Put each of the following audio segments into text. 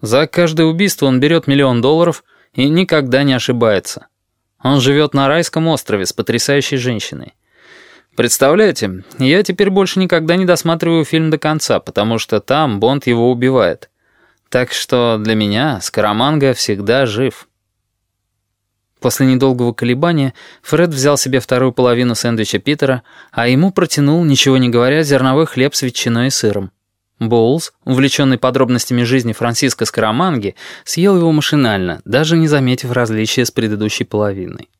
За каждое убийство он берет миллион долларов и никогда не ошибается. Он живет на райском острове с потрясающей женщиной. Представляете, я теперь больше никогда не досматриваю фильм до конца, потому что там Бонд его убивает. Так что для меня Скороманга всегда жив. После недолгого колебания Фред взял себе вторую половину сэндвича Питера, а ему протянул, ничего не говоря, зерновой хлеб с ветчиной и сыром. Боулс, увлеченный подробностями жизни Франциско Скороманги, съел его машинально, даже не заметив различия с предыдущей половиной.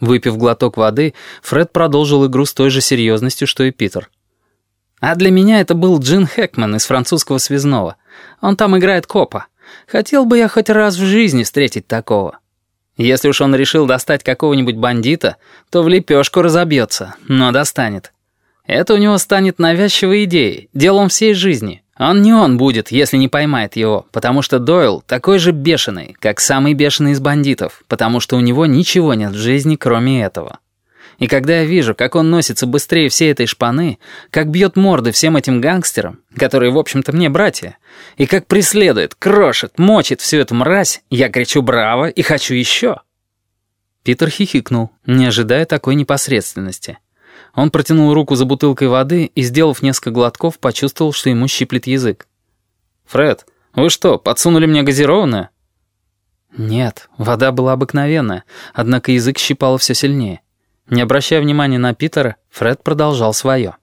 Выпив глоток воды, Фред продолжил игру с той же серьезностью, что и Питер. «А для меня это был Джин Хэкман из французского связного. Он там играет копа. Хотел бы я хоть раз в жизни встретить такого». Если уж он решил достать какого-нибудь бандита, то в лепешку разобьется, но достанет. Это у него станет навязчивой идеей, делом всей жизни. Он не он будет, если не поймает его, потому что Дойл такой же бешеный, как самый бешеный из бандитов, потому что у него ничего нет в жизни, кроме этого. И когда я вижу, как он носится быстрее всей этой шпаны, как бьет морды всем этим гангстерам, которые, в общем-то, мне братья, и как преследует, крошит, мочит всю эту мразь, я кричу «Браво!» и хочу еще. Питер хихикнул, не ожидая такой непосредственности. Он протянул руку за бутылкой воды и, сделав несколько глотков, почувствовал, что ему щиплет язык. «Фред, вы что, подсунули мне газированное?» Нет, вода была обыкновенная, однако язык щипало все сильнее. Не обращая внимания на Питера, Фред продолжал свое.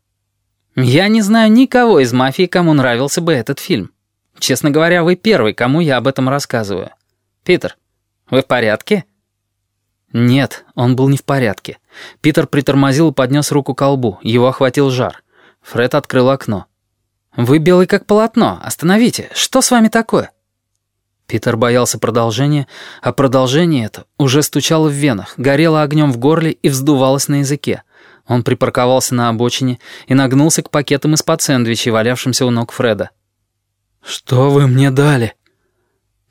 «Я не знаю никого из мафии, кому нравился бы этот фильм. Честно говоря, вы первый, кому я об этом рассказываю. Питер, вы в порядке?» Нет, он был не в порядке. Питер притормозил и поднес руку к колбу. Его охватил жар. Фред открыл окно. «Вы белый как полотно. Остановите. Что с вами такое?» Питер боялся продолжения, а продолжение это уже стучало в венах, горело огнем в горле и вздувалось на языке. Он припарковался на обочине и нагнулся к пакетам из-под сэндвичей, валявшимся у ног Фреда. «Что вы мне дали?»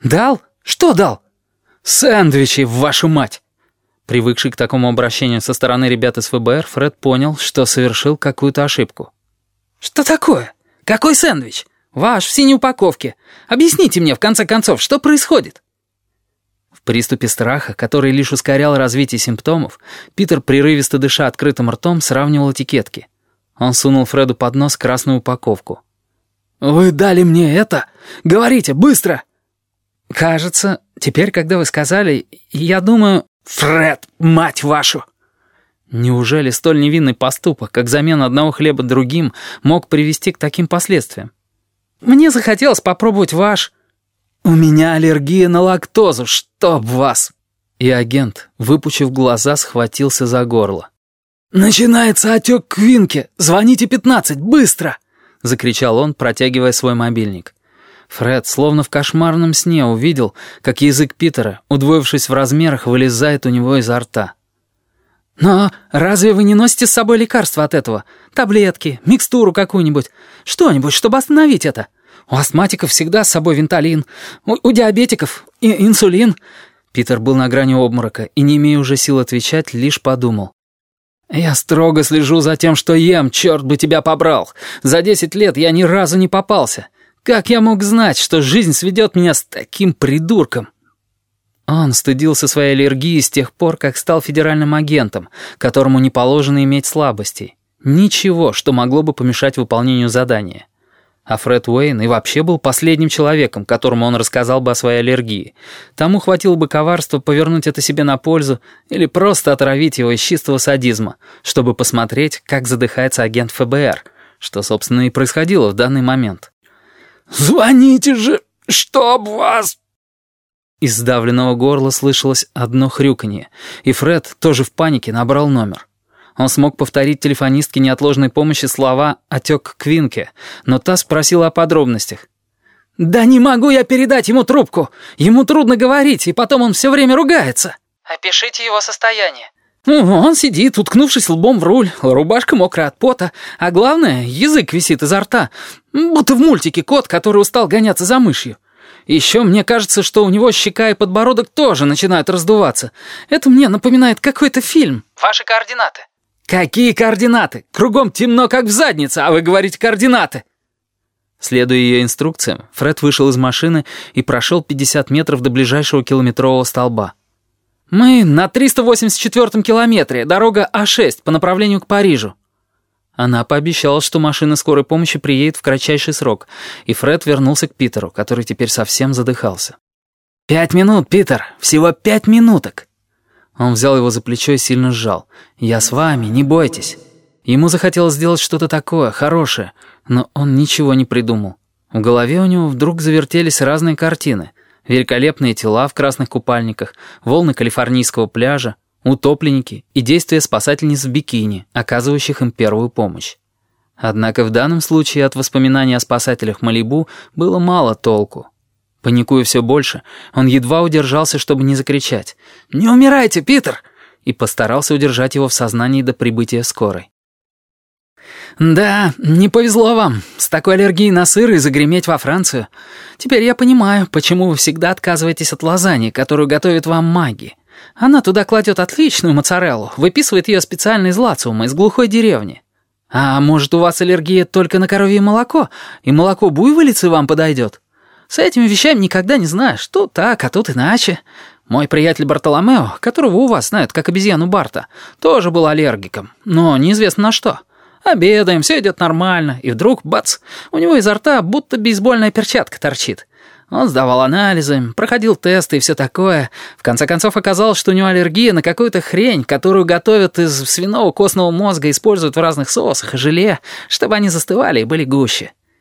«Дал? Что дал?» «Сэндвичи, вашу мать!» Привыкший к такому обращению со стороны ребят из ФБР, Фред понял, что совершил какую-то ошибку. «Что такое? Какой сэндвич?» «Ваш, в синей упаковке. Объясните мне, в конце концов, что происходит?» В приступе страха, который лишь ускорял развитие симптомов, Питер, прерывисто дыша открытым ртом, сравнивал этикетки. Он сунул Фреду под нос красную упаковку. «Вы дали мне это? Говорите, быстро!» «Кажется, теперь, когда вы сказали, я думаю...» «Фред, мать вашу!» Неужели столь невинный поступок, как замена одного хлеба другим, мог привести к таким последствиям? Мне захотелось попробовать ваш... У меня аллергия на лактозу, чтоб вас!» И агент, выпучив глаза, схватился за горло. «Начинается отек Квинки! Звоните 15, быстро!» — закричал он, протягивая свой мобильник. Фред, словно в кошмарном сне, увидел, как язык Питера, удвоившись в размерах, вылезает у него изо рта. «Но разве вы не носите с собой лекарства от этого? Таблетки, микстуру какую-нибудь? Что-нибудь, чтобы остановить это? У астматиков всегда с собой венталин, у, у диабетиков и инсулин». Питер был на грани обморока и, не имея уже сил отвечать, лишь подумал. «Я строго слежу за тем, что ем, черт бы тебя побрал. За десять лет я ни разу не попался. Как я мог знать, что жизнь сведет меня с таким придурком?» Он стыдился своей аллергии с тех пор, как стал федеральным агентом, которому не положено иметь слабостей. Ничего, что могло бы помешать выполнению задания. А Фред Уэйн и вообще был последним человеком, которому он рассказал бы о своей аллергии. Тому хватило бы коварства повернуть это себе на пользу или просто отравить его из чистого садизма, чтобы посмотреть, как задыхается агент ФБР, что, собственно, и происходило в данный момент. «Звоните же, чтоб вас...» Из сдавленного горла слышалось одно хрюканье, и Фред, тоже в панике, набрал номер. Он смог повторить телефонистке неотложной помощи слова «отек Квинке», но та спросила о подробностях. «Да не могу я передать ему трубку! Ему трудно говорить, и потом он все время ругается!» «Опишите его состояние». Он сидит, уткнувшись лбом в руль, рубашка мокрая от пота, а главное, язык висит изо рта, будто в мультике кот, который устал гоняться за мышью. Еще мне кажется, что у него щека и подбородок тоже начинают раздуваться. Это мне напоминает какой-то фильм. Ваши координаты. Какие координаты? Кругом темно, как в заднице, а вы говорите координаты. Следуя ее инструкциям, Фред вышел из машины и прошел 50 метров до ближайшего километрового столба. «Мы на 384-м километре, дорога А6 по направлению к Парижу». Она пообещала, что машина скорой помощи приедет в кратчайший срок, и Фред вернулся к Питеру, который теперь совсем задыхался. «Пять минут, Питер! Всего пять минуток!» Он взял его за плечо и сильно сжал. «Я с вами, не бойтесь». Ему захотелось сделать что-то такое, хорошее, но он ничего не придумал. В голове у него вдруг завертелись разные картины. Великолепные тела в красных купальниках, волны калифорнийского пляжа, утопленники и действия спасательниц в бикини, оказывающих им первую помощь. Однако в данном случае от воспоминаний о спасателях Малибу было мало толку. Паникуя все больше, он едва удержался, чтобы не закричать «Не умирайте, Питер!» и постарался удержать его в сознании до прибытия скорой. «Да, не повезло вам. С такой аллергией на сыр и загреметь во Францию. Теперь я понимаю, почему вы всегда отказываетесь от лазаньи, которую готовит вам маги. Она туда кладет отличную моцареллу, выписывает ее специально из лациума, из глухой деревни. А может, у вас аллергия только на коровье молоко, и молоко буйволицы вам подойдет? С этими вещами никогда не знаешь, тут так, а тут иначе. Мой приятель Бартоломео, которого у вас знают как обезьяну Барта, тоже был аллергиком, но неизвестно на что». Обедаем, все идет нормально, и вдруг, бац, у него изо рта будто бейсбольная перчатка торчит. Он сдавал анализы, проходил тесты и все такое. В конце концов оказалось, что у него аллергия на какую-то хрень, которую готовят из свиного костного мозга, используют в разных соусах и желе, чтобы они застывали и были гуще.